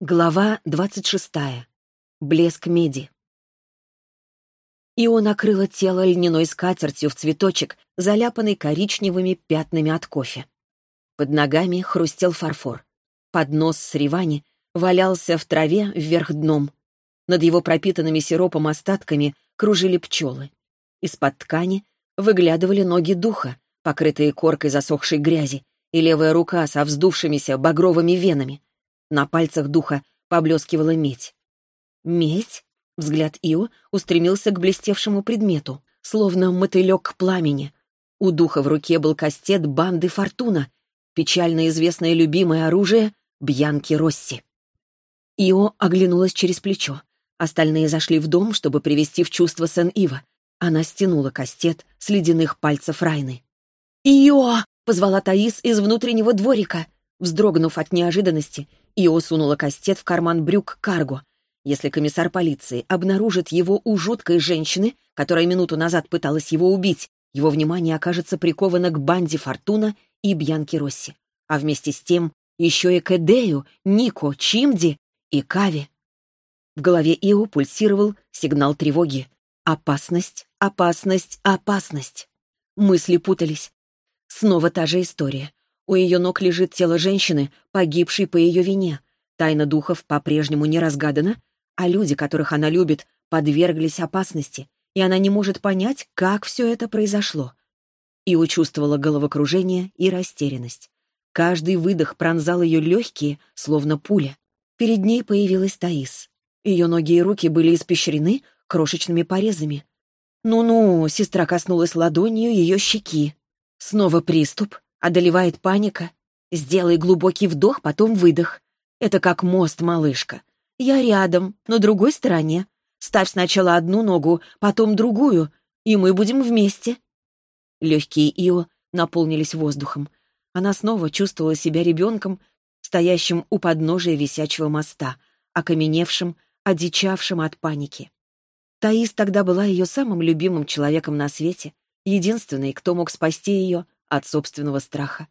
Глава двадцать шестая. Блеск меди. Ио накрыла тело льняной скатертью в цветочек, заляпанный коричневыми пятнами от кофе. Под ногами хрустел фарфор. Поднос с ривани валялся в траве вверх дном. Над его пропитанными сиропом остатками кружили пчелы. Из-под ткани выглядывали ноги духа, покрытые коркой засохшей грязи, и левая рука со вздувшимися багровыми венами — на пальцах духа поблескивала медь. «Медь?» — взгляд Ио устремился к блестевшему предмету, словно мотылек к пламени. У духа в руке был кастет банды Фортуна, печально известное любимое оружие Бьянки Росси. Ио оглянулась через плечо. Остальные зашли в дом, чтобы привести в чувство Сен-Ива. Она стянула кастет с ледяных пальцев Райны. «Ио!» — позвала Таис из внутреннего дворика. Вздрогнув от неожиданности, Ио сунула кастет в карман брюк Карго. Если комиссар полиции обнаружит его у жуткой женщины, которая минуту назад пыталась его убить, его внимание окажется приковано к банде Фортуна и Бьянки Росси. А вместе с тем еще и к Эдею, Нико, Чимди и Кави. В голове Ио пульсировал сигнал тревоги. Опасность, опасность, опасность. Мысли путались. Снова та же история. У ее ног лежит тело женщины, погибшей по ее вине. Тайна духов по-прежнему не разгадана, а люди, которых она любит, подверглись опасности, и она не может понять, как все это произошло. Ио чувствовала головокружение и растерянность. Каждый выдох пронзал ее легкие, словно пуля. Перед ней появилась Таис. Ее ноги и руки были испещрены крошечными порезами. «Ну-ну», — сестра коснулась ладонью ее щеки. Снова приступ. Одолевает паника. Сделай глубокий вдох, потом выдох. Это как мост, малышка. Я рядом, на другой стороне. Ставь сначала одну ногу, потом другую, и мы будем вместе. Легкие Ио наполнились воздухом. Она снова чувствовала себя ребенком, стоящим у подножия висячего моста, окаменевшим, одичавшим от паники. Таис тогда была ее самым любимым человеком на свете, единственной, кто мог спасти ее от собственного страха.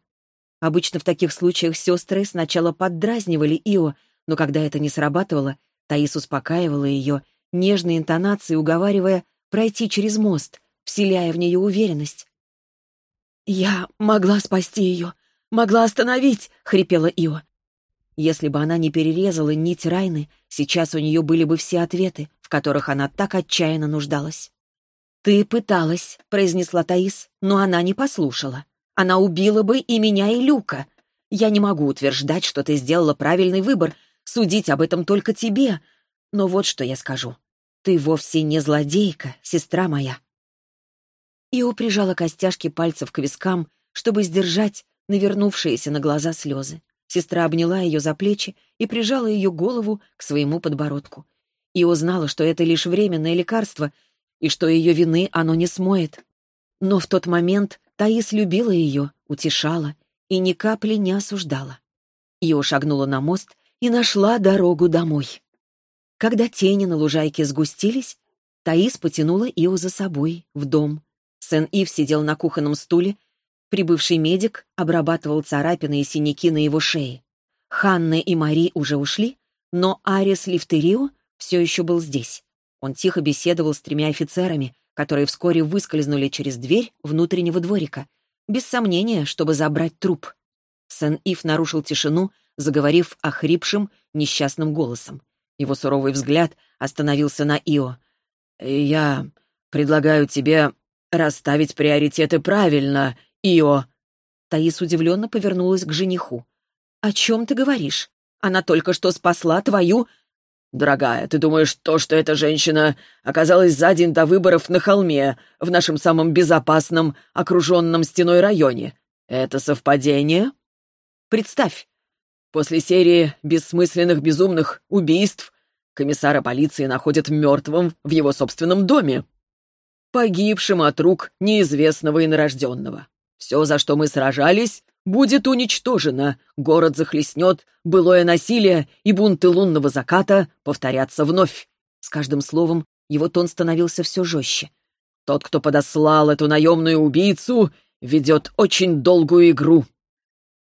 Обычно в таких случаях сестры сначала поддразнивали Ио, но когда это не срабатывало, Таис успокаивала ее, нежной интонацией уговаривая пройти через мост, вселяя в нее уверенность. «Я могла спасти ее, могла остановить!» — хрипела Ио. Если бы она не перерезала нить Райны, сейчас у нее были бы все ответы, в которых она так отчаянно нуждалась. «Ты пыталась», — произнесла Таис, но она не послушала. Она убила бы и меня, и Люка. Я не могу утверждать, что ты сделала правильный выбор, судить об этом только тебе. Но вот что я скажу. Ты вовсе не злодейка, сестра моя. Ио прижала костяшки пальцев к вискам, чтобы сдержать навернувшиеся на глаза слезы. Сестра обняла ее за плечи и прижала ее голову к своему подбородку. Ио знала, что это лишь временное лекарство, и что ее вины оно не смоет. Но в тот момент Таис любила ее, утешала и ни капли не осуждала. Ио шагнула на мост и нашла дорогу домой. Когда тени на лужайке сгустились, Таис потянула Ио за собой, в дом. Сен-Ив сидел на кухонном стуле, прибывший медик обрабатывал царапины и синяки на его шее. Ханна и Мари уже ушли, но Арис Лифтерио все еще был здесь. Он тихо беседовал с тремя офицерами, которые вскоре выскользнули через дверь внутреннего дворика, без сомнения, чтобы забрать труп. Сен-Ив нарушил тишину, заговорив охрипшим, несчастным голосом. Его суровый взгляд остановился на Ио. «Я предлагаю тебе расставить приоритеты правильно, Ио». Таис удивленно повернулась к жениху. «О чем ты говоришь? Она только что спасла твою «Дорогая, ты думаешь, то, что эта женщина оказалась за день до выборов на холме, в нашем самом безопасном, окруженном стеной районе, это совпадение?» «Представь, после серии бессмысленных безумных убийств комиссара полиции находят мертвым в его собственном доме, погибшим от рук неизвестного инорожденного. Все, за что мы сражались, будет уничтожена, город захлестнет, былое насилие и бунты лунного заката повторятся вновь. С каждым словом его тон становился все жестче. Тот, кто подослал эту наемную убийцу, ведет очень долгую игру.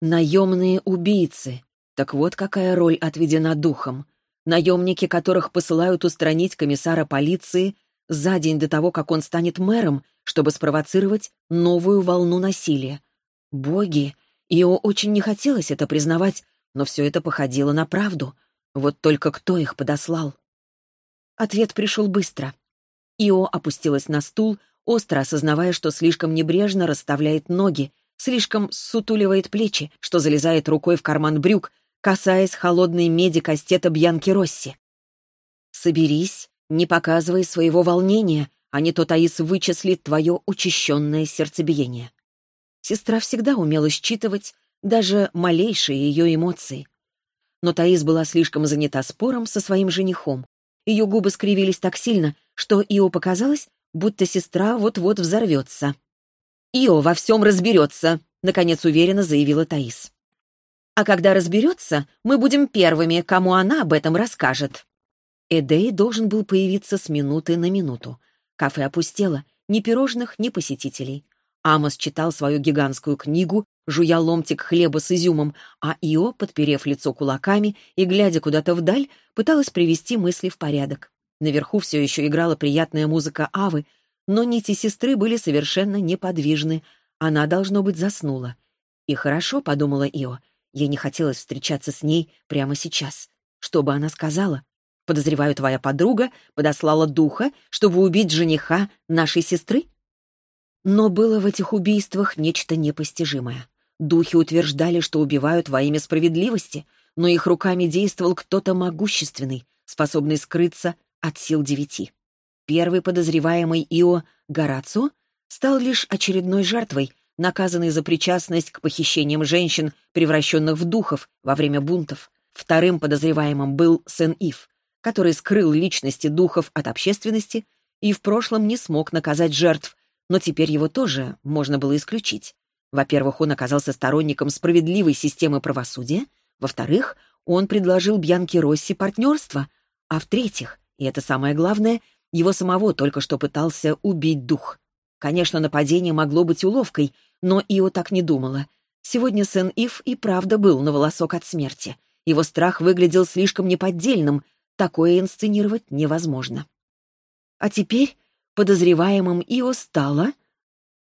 Наемные убийцы. Так вот какая роль отведена духом. Наемники, которых посылают устранить комиссара полиции за день до того, как он станет мэром, чтобы спровоцировать новую волну насилия. Боги! Ио очень не хотелось это признавать, но все это походило на правду. Вот только кто их подослал? Ответ пришел быстро. Ио опустилась на стул, остро осознавая, что слишком небрежно расставляет ноги, слишком сутуливает плечи, что залезает рукой в карман брюк, касаясь холодной меди кастета Бьянки Росси. «Соберись, не показывай своего волнения, а не то Таис вычислит твое учащенное сердцебиение». Сестра всегда умела считывать даже малейшие ее эмоции. Но Таис была слишком занята спором со своим женихом. Ее губы скривились так сильно, что Ио показалось, будто сестра вот-вот взорвется. «Ио во всем разберется», — наконец уверенно заявила Таис. «А когда разберется, мы будем первыми, кому она об этом расскажет». Эдей должен был появиться с минуты на минуту. Кафе опустело, ни пирожных, ни посетителей. Амос читал свою гигантскую книгу, жуя ломтик хлеба с изюмом, а Ио, подперев лицо кулаками и глядя куда-то вдаль, пыталась привести мысли в порядок. Наверху все еще играла приятная музыка Авы, но нити сестры были совершенно неподвижны. Она, должно быть, заснула. И хорошо, — подумала Ио, — ей не хотелось встречаться с ней прямо сейчас. Что бы она сказала? Подозреваю, твоя подруга подослала духа, чтобы убить жениха нашей сестры? Но было в этих убийствах нечто непостижимое. Духи утверждали, что убивают во имя справедливости, но их руками действовал кто-то могущественный, способный скрыться от сил девяти. Первый подозреваемый Ио Горацио стал лишь очередной жертвой, наказанной за причастность к похищениям женщин, превращенных в духов во время бунтов. Вторым подозреваемым был Сен-Ив, который скрыл личности духов от общественности и в прошлом не смог наказать жертв, но теперь его тоже можно было исключить. Во-первых, он оказался сторонником справедливой системы правосудия, во-вторых, он предложил Бьянке Росси партнерство, а в-третьих, и это самое главное, его самого только что пытался убить дух. Конечно, нападение могло быть уловкой, но Ио так не думала. Сегодня Сен-Ив и правда был на волосок от смерти. Его страх выглядел слишком неподдельным, такое инсценировать невозможно. А теперь подозреваемым Ио стала...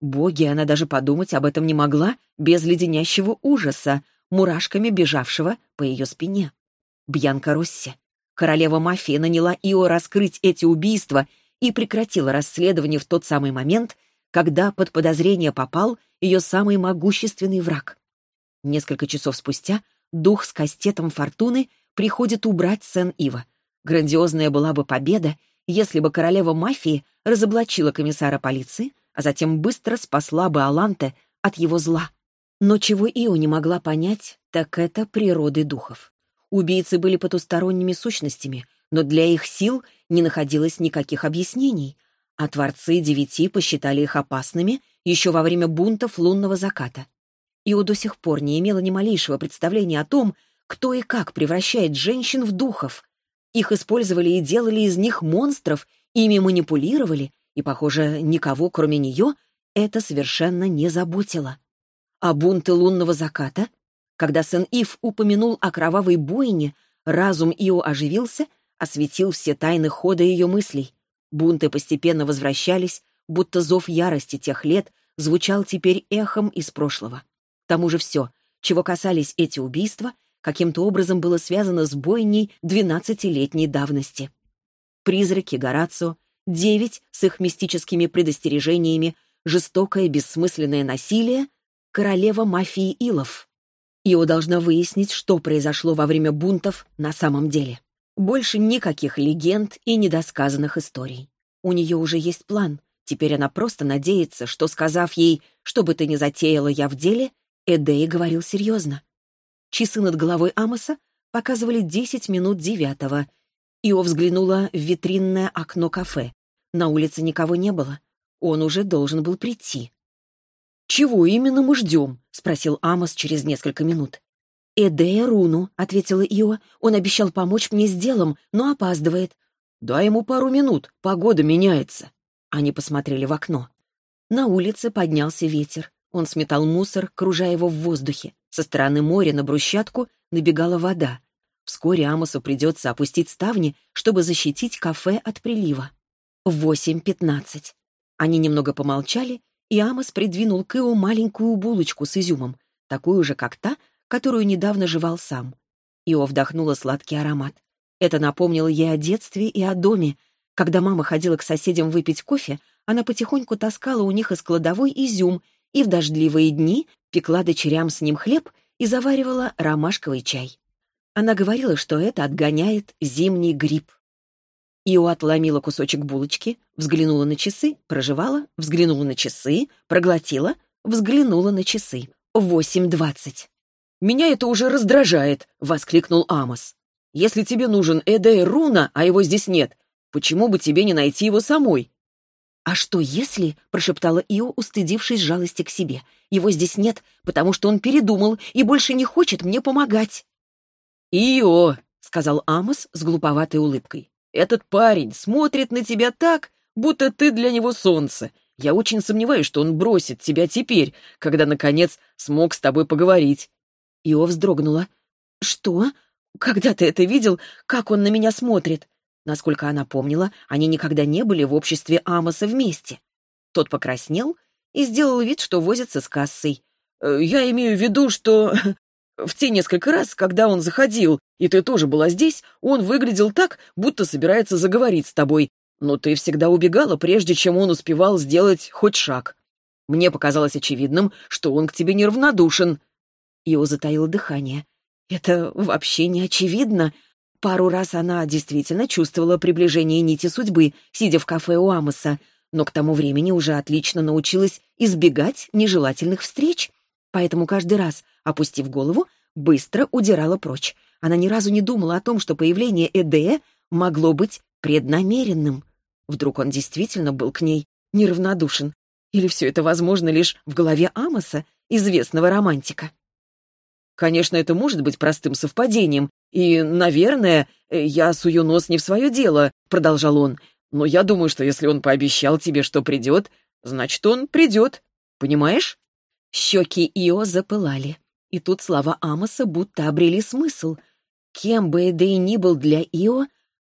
Боги, она даже подумать об этом не могла без леденящего ужаса, мурашками бежавшего по ее спине. Бьянка Росси. Королева мафии наняла Ио раскрыть эти убийства и прекратила расследование в тот самый момент, когда под подозрение попал ее самый могущественный враг. Несколько часов спустя дух с кастетом фортуны приходит убрать Сен-Ива. Грандиозная была бы победа, если бы королева мафии разоблачила комиссара полиции, а затем быстро спасла бы Аланте от его зла. Но чего Ио не могла понять, так это природы духов. Убийцы были потусторонними сущностями, но для их сил не находилось никаких объяснений, а творцы девяти посчитали их опасными еще во время бунтов лунного заката. Ио до сих пор не имела ни малейшего представления о том, кто и как превращает женщин в духов, их использовали и делали из них монстров, ими манипулировали, и, похоже, никого, кроме нее, это совершенно не заботило. А бунты лунного заката? Когда Сен-Ив упомянул о кровавой бойне, разум Ио оживился, осветил все тайны хода ее мыслей. Бунты постепенно возвращались, будто зов ярости тех лет звучал теперь эхом из прошлого. К тому же все, чего касались эти убийства — каким-то образом было связано с бойней двенадцатилетней давности. Призраки Горацио, девять с их мистическими предостережениями, жестокое бессмысленное насилие, королева мафии Илов. Ио должна выяснить, что произошло во время бунтов на самом деле. Больше никаких легенд и недосказанных историй. У нее уже есть план. Теперь она просто надеется, что, сказав ей, что бы ты ни затеяла я в деле, Эдей говорил серьезно. Часы над головой Амоса показывали десять минут девятого. Ио взглянула в витринное окно кафе. На улице никого не было. Он уже должен был прийти. «Чего именно мы ждем?» — спросил Амос через несколько минут. «Эдея Руну», — ответила Ио. «Он обещал помочь мне с делом, но опаздывает». «Дай ему пару минут, погода меняется». Они посмотрели в окно. На улице поднялся ветер. Он сметал мусор, кружая его в воздухе. Со стороны моря на брусчатку набегала вода. Вскоре Амосу придется опустить ставни, чтобы защитить кафе от прилива. Восемь пятнадцать. Они немного помолчали, и Амос придвинул к Ио маленькую булочку с изюмом, такую же, как та, которую недавно жевал сам. Ио вдохнула сладкий аромат. Это напомнило ей о детстве и о доме. Когда мама ходила к соседям выпить кофе, она потихоньку таскала у них из кладовой изюм и в дождливые дни пекла дочерям с ним хлеб и заваривала ромашковый чай. Она говорила, что это отгоняет зимний грипп. Ио отломила кусочек булочки, взглянула на часы, проживала, взглянула на часы, проглотила, взглянула на часы. Восемь двадцать. «Меня это уже раздражает», — воскликнул Амос. «Если тебе нужен Эдей Руна, а его здесь нет, почему бы тебе не найти его самой?» «А что если?» — прошептала Ио, устыдившись жалости к себе. «Его здесь нет, потому что он передумал и больше не хочет мне помогать». «Ио», — сказал Амос с глуповатой улыбкой, «этот парень смотрит на тебя так, будто ты для него солнце. Я очень сомневаюсь, что он бросит тебя теперь, когда, наконец, смог с тобой поговорить». Ио вздрогнула. «Что? Когда ты это видел, как он на меня смотрит?» Насколько она помнила, они никогда не были в обществе Амоса вместе. Тот покраснел и сделал вид, что возится с кассой. «Э, «Я имею в виду, что в те несколько раз, когда он заходил, и ты тоже была здесь, он выглядел так, будто собирается заговорить с тобой. Но ты всегда убегала, прежде чем он успевал сделать хоть шаг. Мне показалось очевидным, что он к тебе неравнодушен». Ио затаила дыхание. «Это вообще не очевидно. Пару раз она действительно чувствовала приближение нити судьбы, сидя в кафе у Амоса, но к тому времени уже отлично научилась избегать нежелательных встреч. Поэтому каждый раз, опустив голову, быстро удирала прочь. Она ни разу не думала о том, что появление Эдея могло быть преднамеренным. Вдруг он действительно был к ней неравнодушен? Или все это возможно лишь в голове Амоса, известного романтика? Конечно, это может быть простым совпадением, и, наверное, я сую нос не в свое дело, продолжал он. Но я думаю, что если он пообещал тебе, что придет, значит, он придет. Понимаешь? Щеки Ио запылали. И тут слова Амоса будто обрели смысл. Кем бы Эдей ни был для Ио,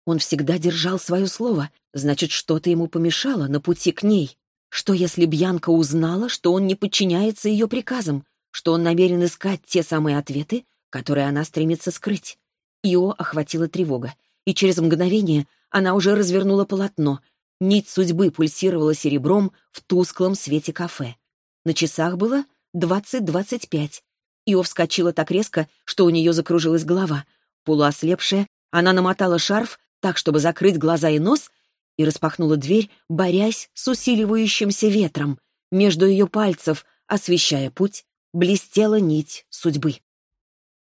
он всегда держал свое слово. Значит, что-то ему помешало на пути к ней. Что если Бьянка узнала, что он не подчиняется ее приказам, что он намерен искать те самые ответы, которые она стремится скрыть? Ио охватила тревога, и через мгновение она уже развернула полотно. Нить судьбы пульсировала серебром в тусклом свете кафе. На часах было двадцать-двадцать пять. Ио вскочила так резко, что у нее закружилась голова. Полуослепшая, она намотала шарф так, чтобы закрыть глаза и нос, и распахнула дверь, борясь с усиливающимся ветром. Между ее пальцев, освещая путь, блестела нить судьбы.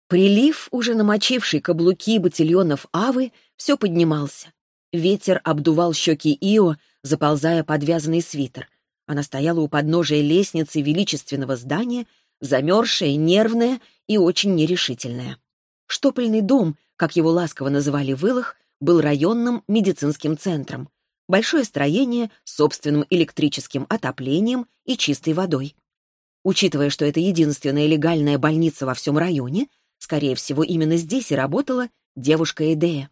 Прилив, уже намочивший каблуки батильонов Авы, все поднимался. Ветер обдувал щеки Ио, заползая под вязаный свитер. Она стояла у подножия лестницы величественного здания, замерзшая, нервная и очень нерешительная. Штопольный дом, как его ласково называли в Илах, был районным медицинским центром. Большое строение с собственным электрическим отоплением и чистой водой. Учитывая, что это единственная легальная больница во всем районе, Скорее всего, именно здесь и работала девушка Эдея.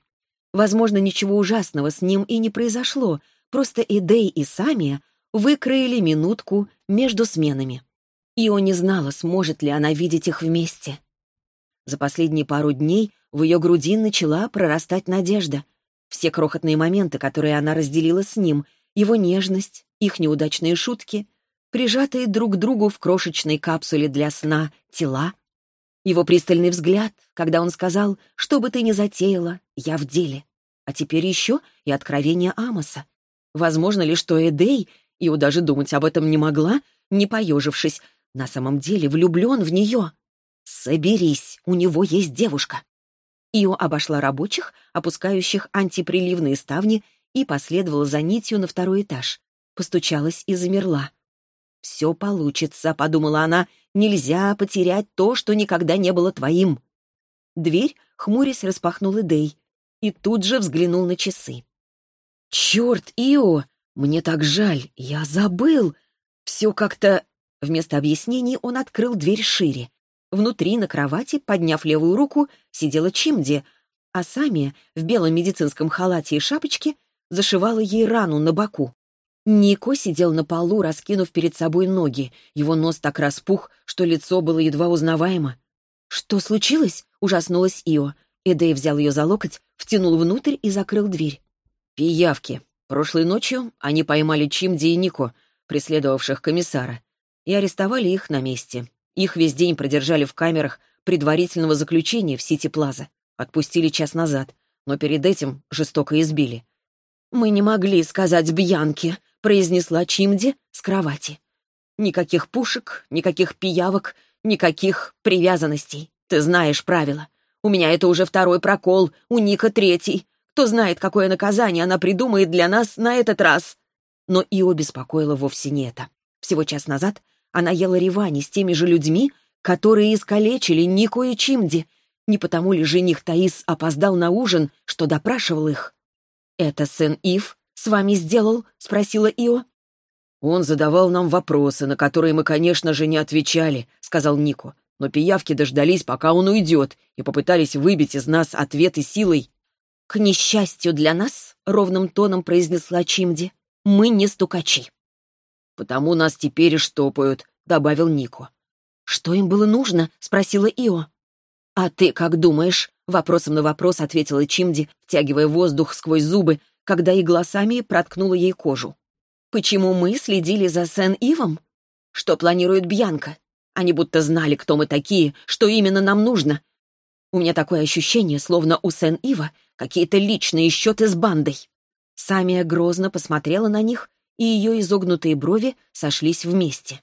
Возможно, ничего ужасного с ним и не произошло, просто Эдей и Самия выкроили минутку между сменами. Ио не знала, сможет ли она видеть их вместе. За последние пару дней в ее груди начала прорастать надежда. Все крохотные моменты, которые она разделила с ним, его нежность, их неудачные шутки, прижатые друг к другу в крошечной капсуле для сна тела, его пристальный взгляд, когда он сказал, что бы ты ни затеяла, я в деле. А теперь еще и откровение Амоса. Возможно ли, что Эдей, Ио даже думать об этом не могла, не поежившись, на самом деле влюблен в нее? Соберись, у него есть девушка. Ио обошла рабочих, опускающих антиприливные ставни, и последовала за нитью на второй этаж. Постучалась и замерла. «Все получится», — подумала она, — «нельзя потерять то, что никогда не было твоим». Дверь, хмурясь, распахнул Идей и тут же взглянул на часы. «Черт, Ио! Мне так жаль! Я забыл! Все как-то...» Вместо объяснений он открыл дверь шире. Внутри, на кровати, подняв левую руку, сидела Чимди, а Сами в белом медицинском халате и шапочке зашивала ей рану на боку. Нико сидел на полу, раскинув перед собой ноги. Его нос так распух, что лицо было едва узнаваемо. «Что случилось?» — ужаснулась Ио. Эдей взял ее за локоть, втянул внутрь и закрыл дверь. «Пиявки. Прошлой ночью они поймали Чимди и Нико, преследовавших комиссара, и арестовали их на месте. Их весь день продержали в камерах предварительного заключения в Сити-Плаза. Отпустили час назад, но перед этим жестоко избили. «Мы не могли сказать Бьянке», — произнесла Чимди с кровати. «Никаких пушек, никаких пиявок, никаких привязанностей. Ты знаешь правила. У меня это уже второй прокол, у Ника третий. Кто знает, какое наказание она придумает для нас на этот раз». Но Ио беспокоило вовсе не это. Всего час назад она ела ревани с теми же людьми, которые искалечили Нико и Чимди. Не потому ли жених Таис опоздал на ужин, что допрашивал их? «Это сын Ив с вами сделал?» — спросила Ио. «Он задавал нам вопросы, на которые мы, конечно же, не отвечали», — сказал Нико. «Но пиявки дождались, пока он уйдет, и попытались выбить из нас ответы силой». «К несчастью для нас», — ровным тоном произнесла Чимди, — «мы не стукачи». «Потому нас теперь и штопают», — добавил Нико. «Что им было нужно?» — спросила Ио. «А ты как думаешь?» Вопросом на вопрос ответила Чимди, втягивая воздух сквозь зубы, когда игла сами проткнула ей кожу. «Почему мы следили за Сен-Ивом? Что планирует Бьянка? Они будто знали, кто мы такие, что именно нам нужно. У меня такое ощущение, словно у Сен-Ива какие-то личные счеты с бандой». Самия грозно посмотрела на них, и ее изогнутые брови сошлись вместе.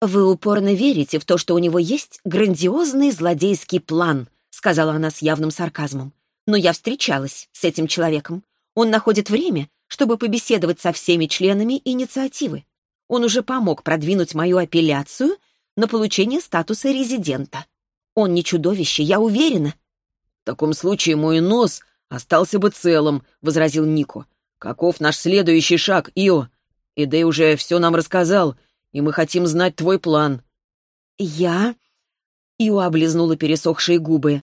«Вы упорно верите в то, что у него есть грандиозный злодейский план», сказала она с явным сарказмом. «Но я встречалась с этим человеком. Он находит время, чтобы побеседовать со всеми членами инициативы. Он уже помог продвинуть мою апелляцию на получение статуса резидента. Он не чудовище, я уверена». «В таком случае мой нос остался бы целым», — возразил Нико. «Каков наш следующий шаг, Ио? Идей уже все нам рассказал, и мы хотим знать твой план». «Я...» Ио облизнула пересохшие губы.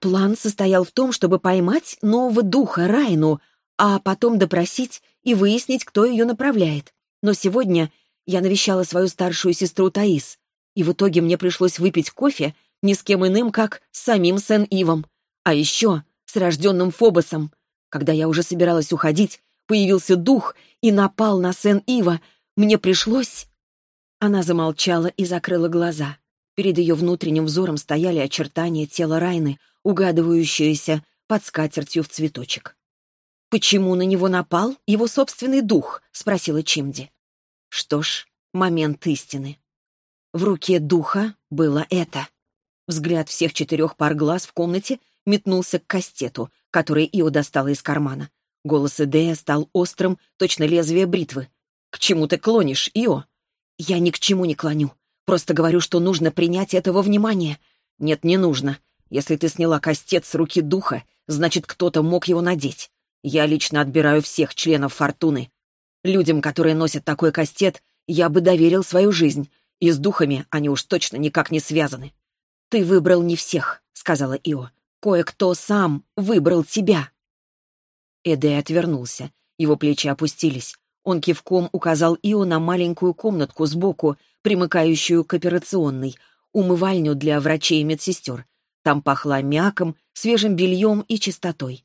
План состоял в том, чтобы поймать нового духа Райну, а потом допросить и выяснить, кто ее направляет. Но сегодня я навещала свою старшую сестру Таис, и в итоге мне пришлось выпить кофе ни с кем иным, как с самим Сен-Ивом. А еще с рожденным Фобосом. Когда я уже собиралась уходить, появился дух и напал на Сен-Ива. Мне пришлось... Она замолчала и закрыла глаза. Перед ее внутренним взором стояли очертания тела Райны, угадывающиеся под скатертью в цветочек. «Почему на него напал его собственный дух?» — спросила Чимди. Что ж, момент истины. В руке духа было это. Взгляд всех четырех пар глаз в комнате метнулся к кастету, который Ио достала из кармана. Голос Эдея стал острым, точно лезвие бритвы. «К чему ты клонишь, Ио?» «Я ни к чему не клоню. Просто говорю, что нужно принять этого внимания. Нет, не нужно. Если ты сняла кастет с руки духа, значит, кто-то мог его надеть. Я лично отбираю всех членов Фортуны. Людям, которые носят такой кастет, я бы доверил свою жизнь, и с духами они уж точно никак не связаны. «Ты выбрал не всех», — сказала Ио. «Кое-кто сам выбрал тебя». Эдей отвернулся. Его плечи опустились. Он кивком указал Ио на маленькую комнатку сбоку, примыкающую к операционной, умывальню для врачей и медсестер. Там пахло мяком, свежим бельем и чистотой.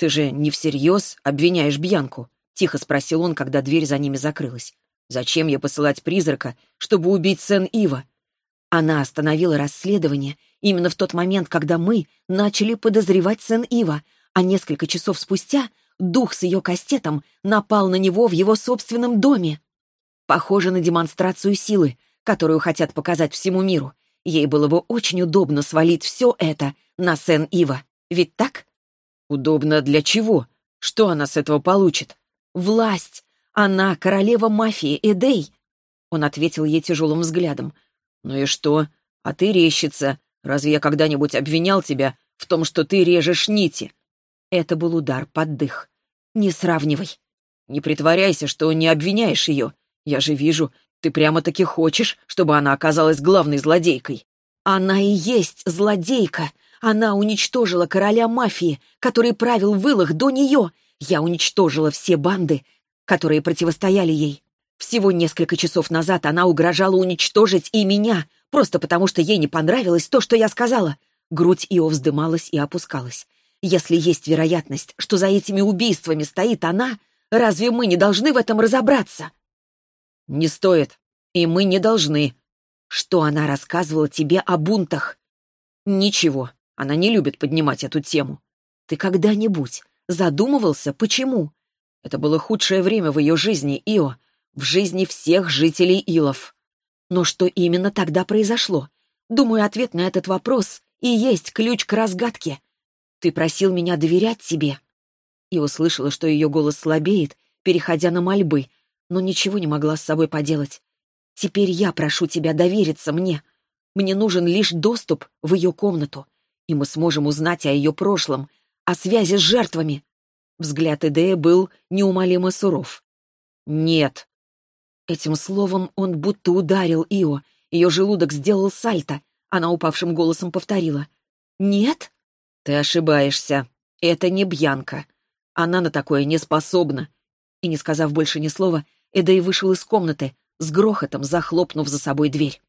«Ты же не всерьез обвиняешь Бьянку?» — тихо спросил он, когда дверь за ними закрылась. «Зачем я посылать призрака, чтобы убить Сен-Ива?» Она остановила расследование именно в тот момент, когда мы начали подозревать Сен-Ива, а несколько часов спустя дух с ее кастетом напал на него в его собственном доме. Похоже на демонстрацию силы, которую хотят показать всему миру. Ей было бы очень удобно свалить все это на Сен-Ива. Ведь так? Удобно для чего? Что она с этого получит? Власть. Она королева мафии, Эдей. Он ответил ей тяжелым взглядом. «Ну и что? А ты рещица. Разве я когда-нибудь обвинял тебя в том, что ты режешь нити?» Это был удар под дых. «Не сравнивай». «Не притворяйся, что не обвиняешь ее. Я же вижу, ты прямо-таки хочешь, чтобы она оказалась главной злодейкой». Она и есть злодейка. Она уничтожила короля мафии, который правил в до нее. Я уничтожила все банды, которые противостояли ей. Всего несколько часов назад она угрожала уничтожить и меня, просто потому что ей не понравилось то, что я сказала. Грудь Ио вздымалась и опускалась. Если есть вероятность, что за этими убийствами стоит она, разве мы не должны в этом разобраться? Не стоит. И мы не должны. Что она рассказывала тебе о бунтах? Ничего. Она не любит поднимать эту тему. Ты когда-нибудь задумывался, почему? Это было худшее время в ее жизни, Ио, в жизни всех жителей Илов. Но что именно тогда произошло? Думаю, ответ на этот вопрос и есть ключ к разгадке. Ты просил меня доверять тебе. И услышала, что ее голос слабеет, переходя на мольбы, но ничего не могла с собой поделать. Теперь я прошу тебя довериться мне. Мне нужен лишь доступ в ее комнату, и мы сможем узнать о ее прошлом, о связи с жертвами. Взгляд Эдея был неумолимо суров. «Нет». Этим словом он будто ударил Ио. Ее желудок сделал сальто. Она упавшим голосом повторила. «Нет?» «Ты ошибаешься. Это не Бьянка. Она на такое не способна». И, не сказав больше ни слова, Эдей вышел из комнаты, с грохотом захлопнув за собой дверь.